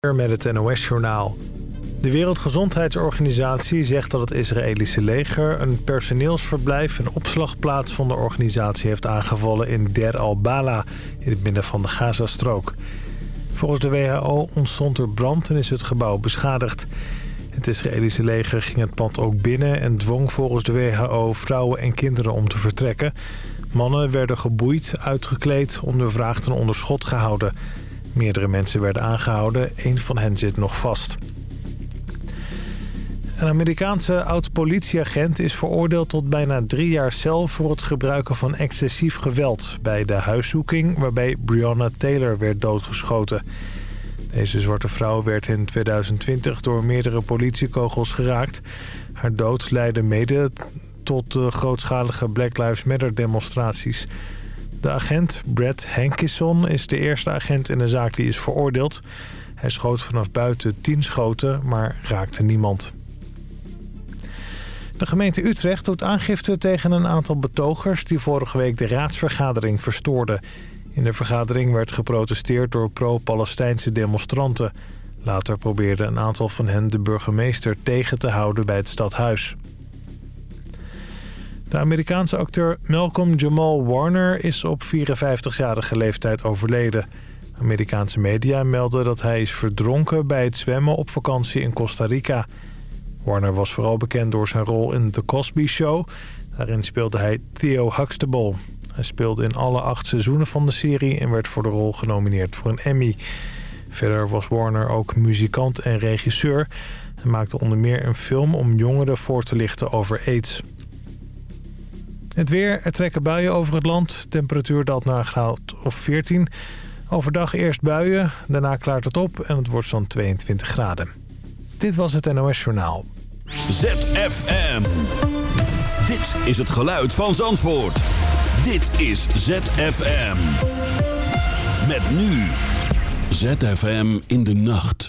met het NOS-journaal. De Wereldgezondheidsorganisatie zegt dat het Israëlische leger... een personeelsverblijf en opslagplaats van de organisatie heeft aangevallen... in Der al-Bala, in het midden van de Gazastrook. Volgens de WHO ontstond er brand en is het gebouw beschadigd. Het Israëlische leger ging het pand ook binnen... en dwong volgens de WHO vrouwen en kinderen om te vertrekken. Mannen werden geboeid, uitgekleed, ondervraagd en onder schot gehouden... Meerdere mensen werden aangehouden, één van hen zit nog vast. Een Amerikaanse oud-politieagent is veroordeeld tot bijna drie jaar cel... voor het gebruiken van excessief geweld bij de huiszoeking... waarbij Breonna Taylor werd doodgeschoten. Deze zwarte vrouw werd in 2020 door meerdere politiekogels geraakt. Haar dood leidde mede tot de grootschalige Black Lives Matter demonstraties... De agent Brad Hankison is de eerste agent in de zaak die is veroordeeld. Hij schoot vanaf buiten tien schoten, maar raakte niemand. De gemeente Utrecht doet aangifte tegen een aantal betogers... die vorige week de raadsvergadering verstoorden. In de vergadering werd geprotesteerd door pro-Palestijnse demonstranten. Later probeerde een aantal van hen de burgemeester tegen te houden bij het stadhuis. De Amerikaanse acteur Malcolm Jamal Warner is op 54-jarige leeftijd overleden. Amerikaanse media melden dat hij is verdronken bij het zwemmen op vakantie in Costa Rica. Warner was vooral bekend door zijn rol in The Cosby Show. Daarin speelde hij Theo Huxtable. Hij speelde in alle acht seizoenen van de serie en werd voor de rol genomineerd voor een Emmy. Verder was Warner ook muzikant en regisseur. Hij maakte onder meer een film om jongeren voor te lichten over AIDS. Het weer, er trekken buien over het land. Temperatuur daalt naar graad of 14. Overdag eerst buien, daarna klaart het op en het wordt zo'n 22 graden. Dit was het NOS Journaal. ZFM. Dit is het geluid van Zandvoort. Dit is ZFM. Met nu. ZFM in de nacht.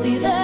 see that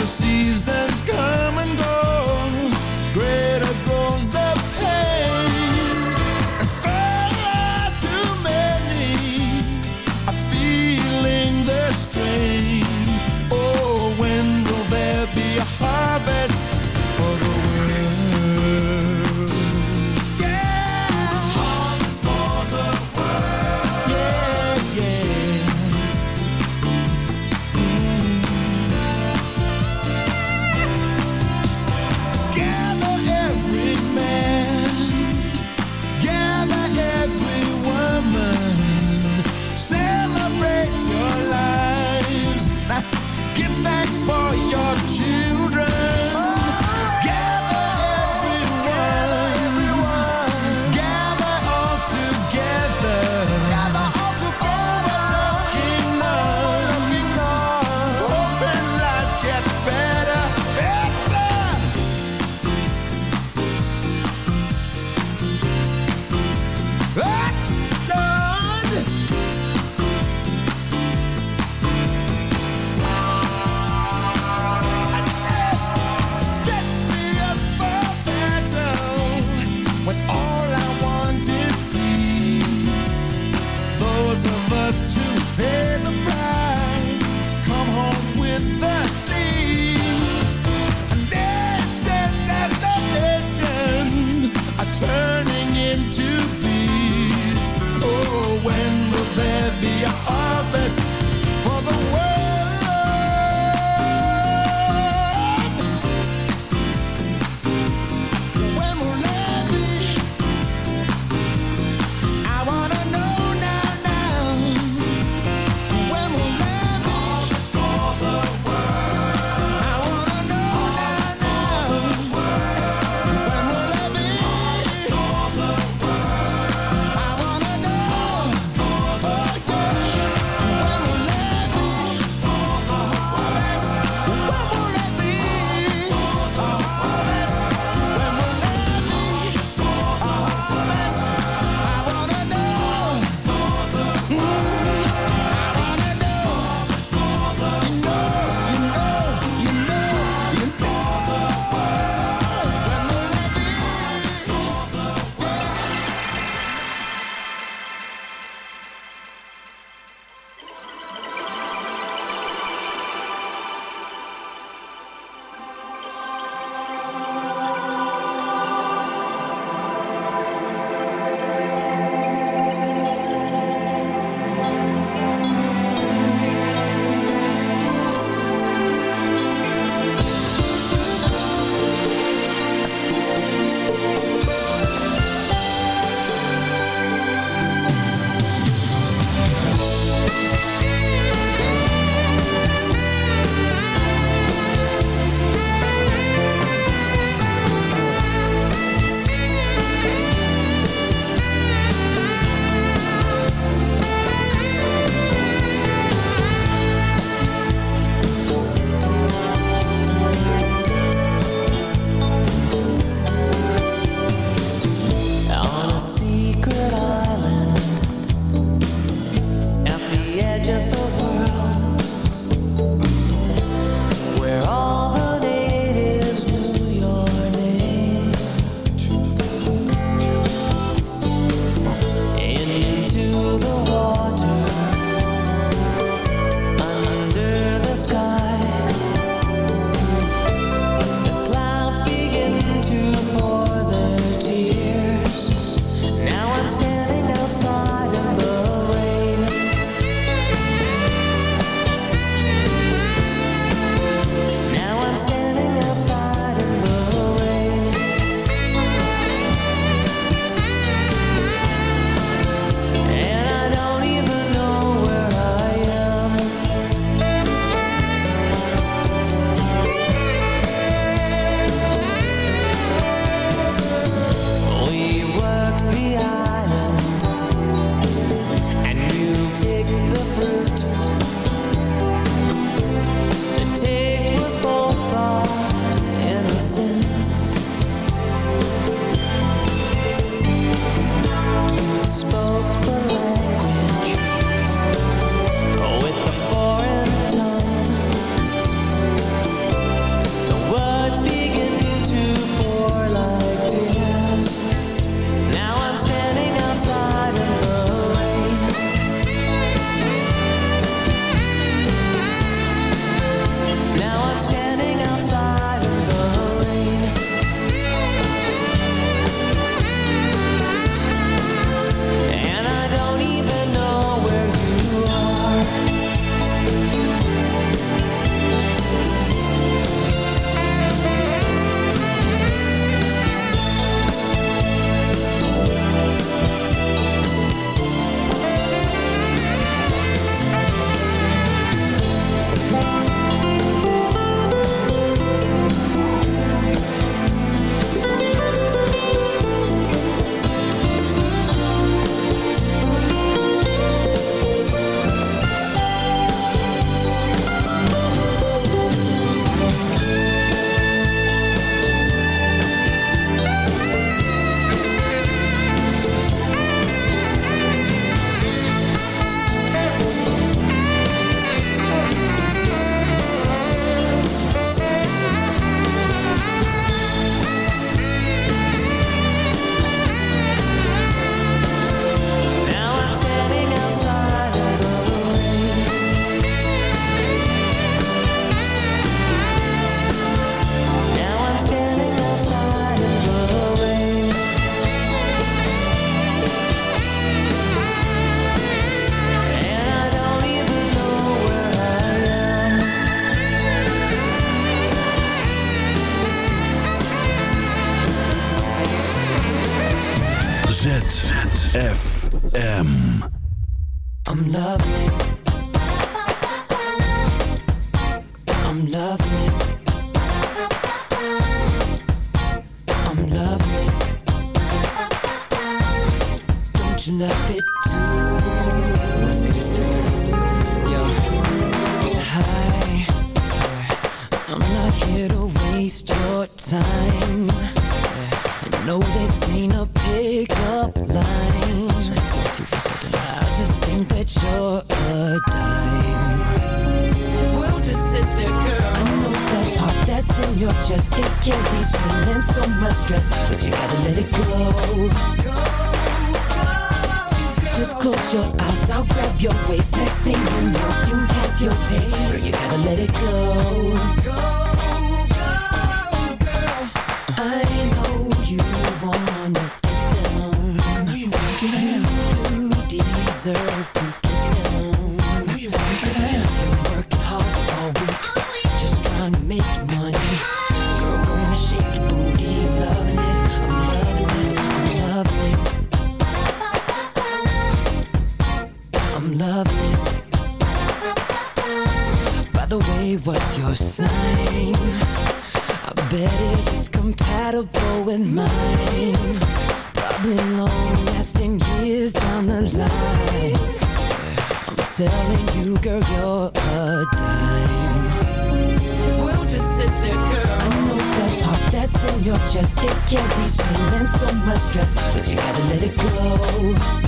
the seasons come. time. I know this ain't a pickup line. I just think that you're a dime. We'll just sit there, girl. I know that heart that's in your chest. It carries pain and so much stress, but you gotta let it go. go, go just close your eyes, I'll grab your waist Next thing you know, you have your pace Girl, you gotta let it go. go stress, but you gotta let it go.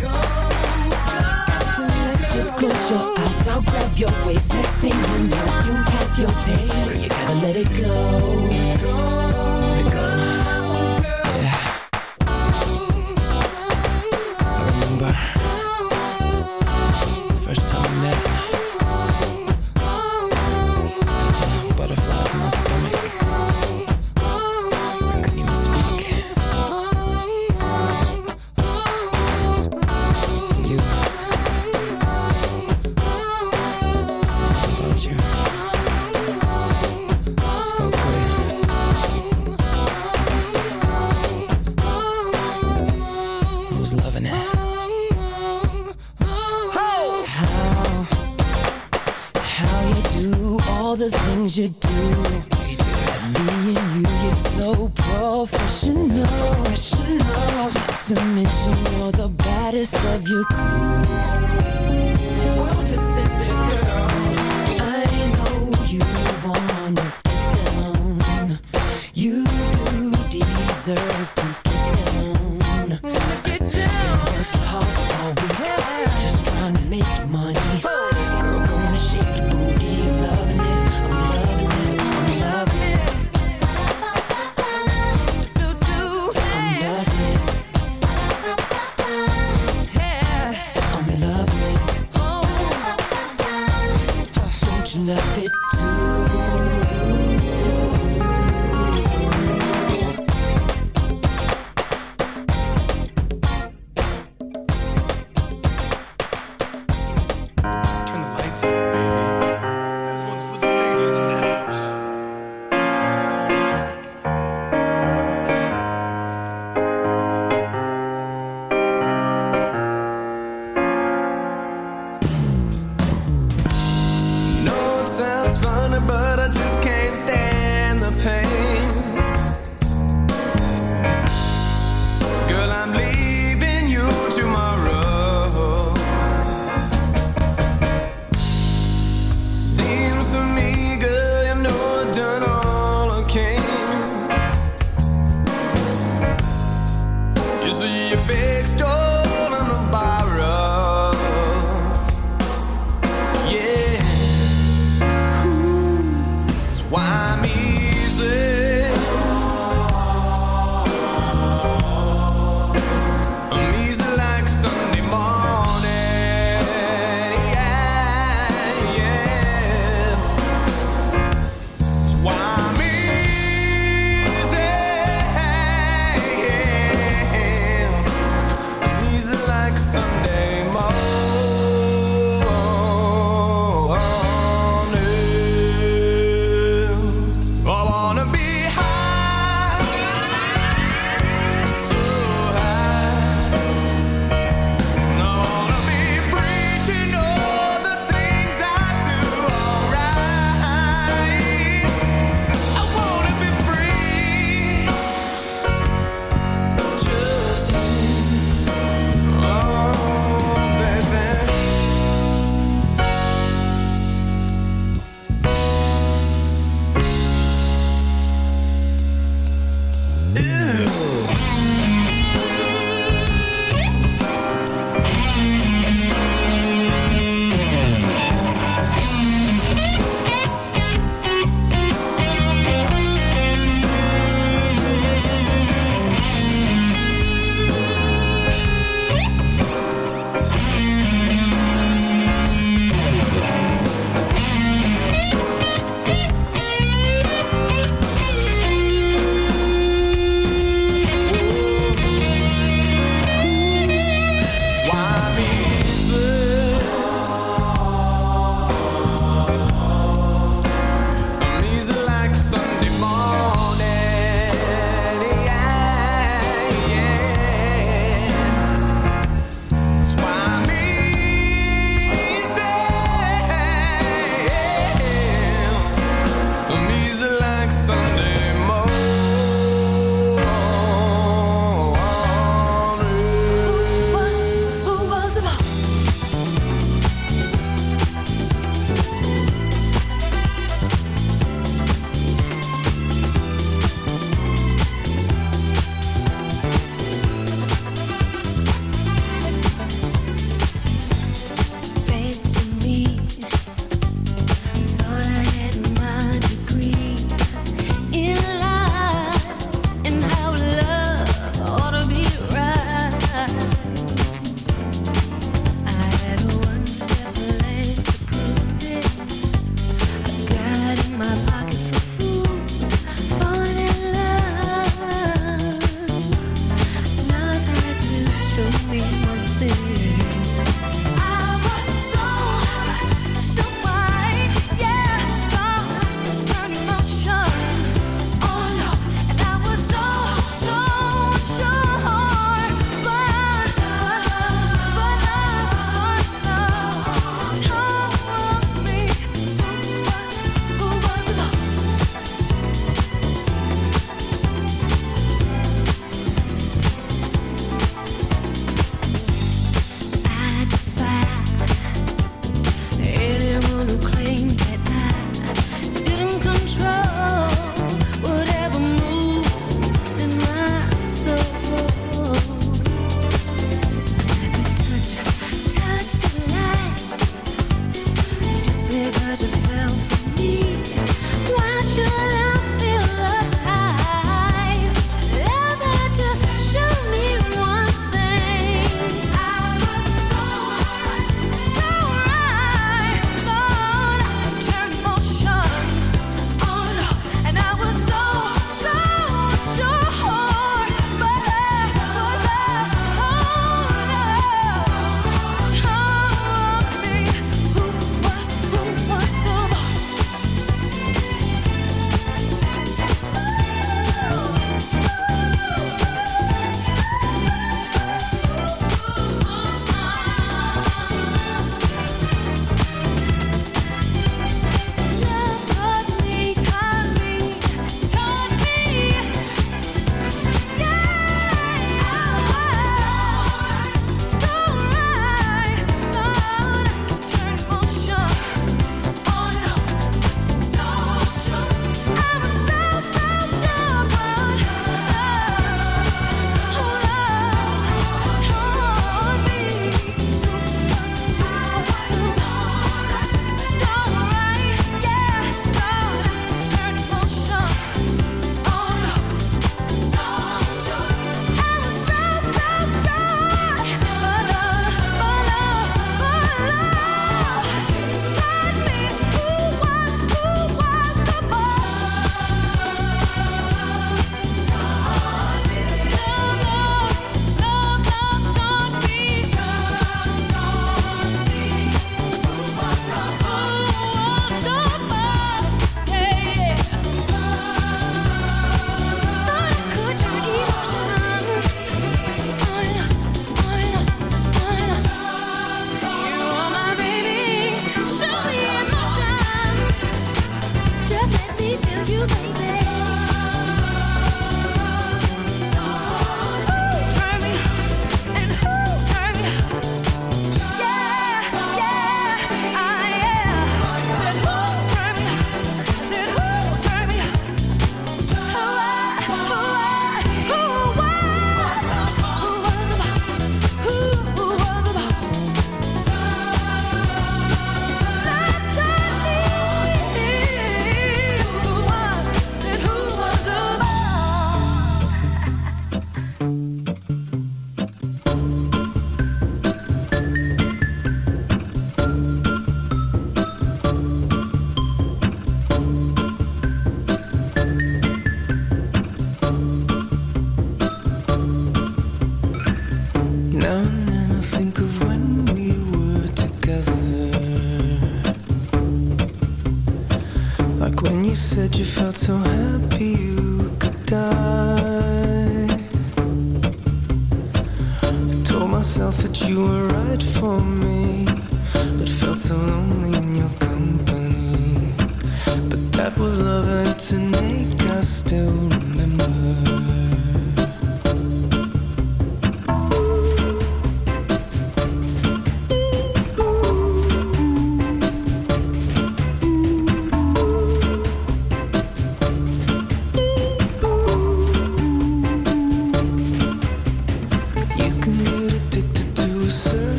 felt so high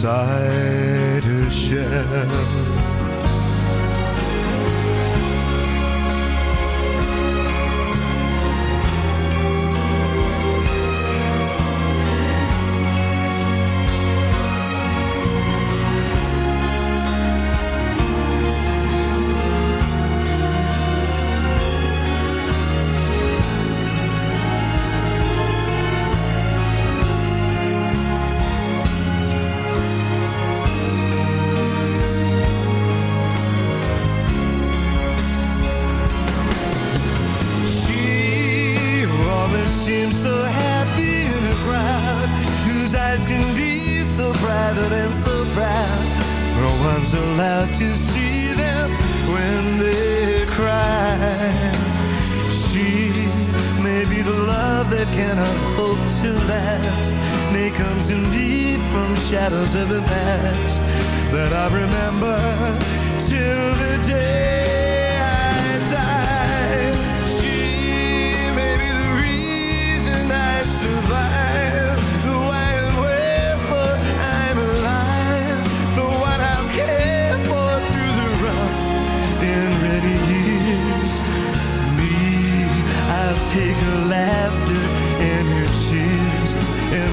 beside her shell.